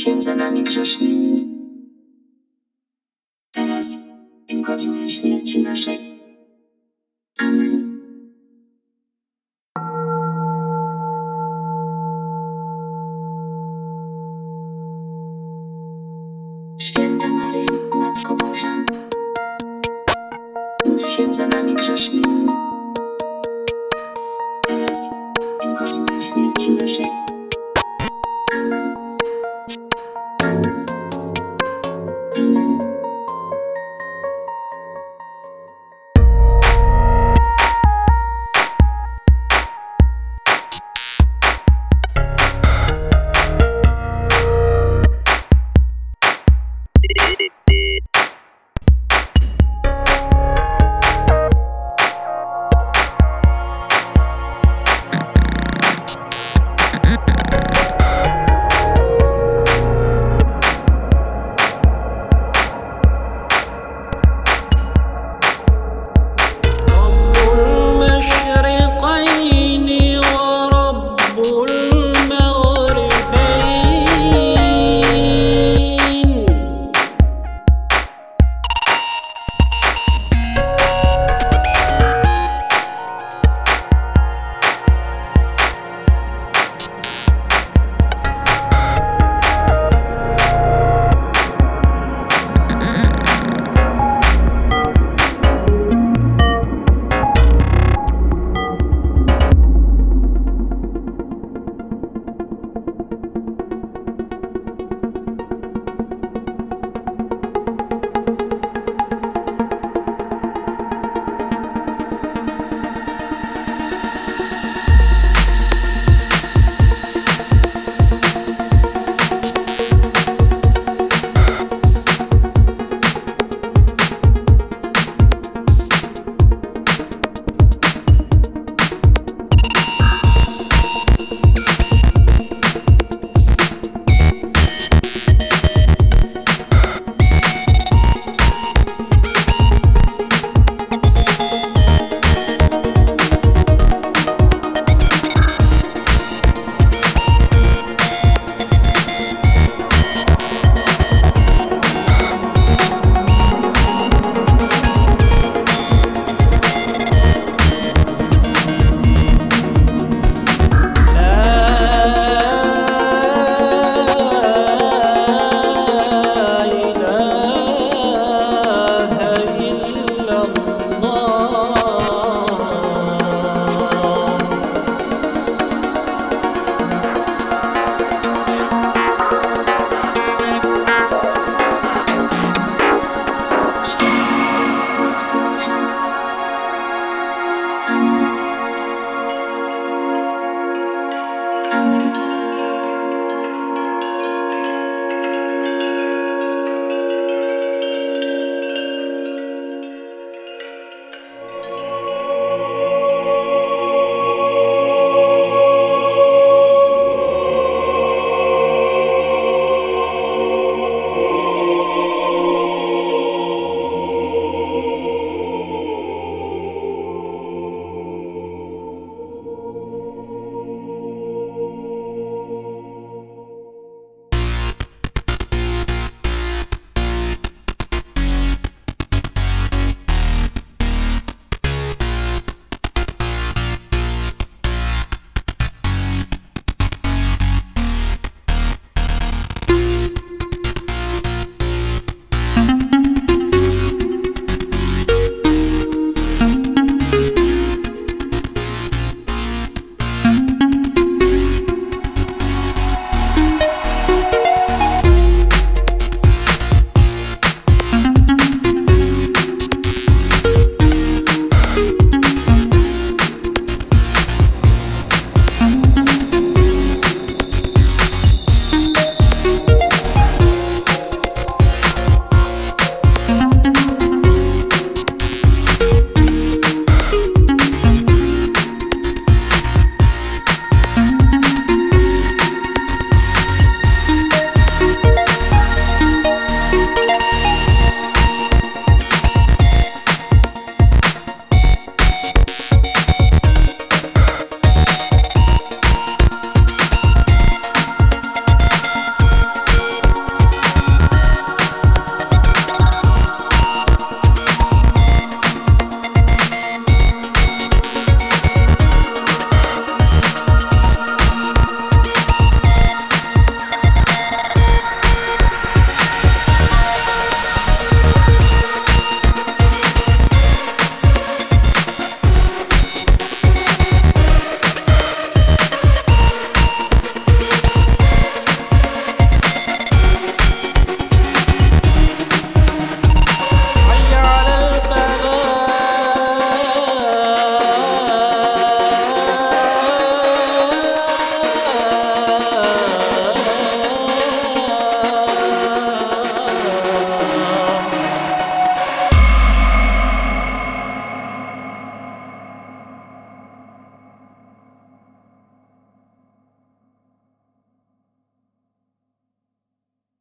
się za nami grzesznymi, teraz i w godzinie śmierci naszej.